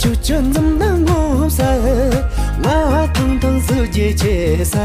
chu chun zum na ngo sa ma tung je che sa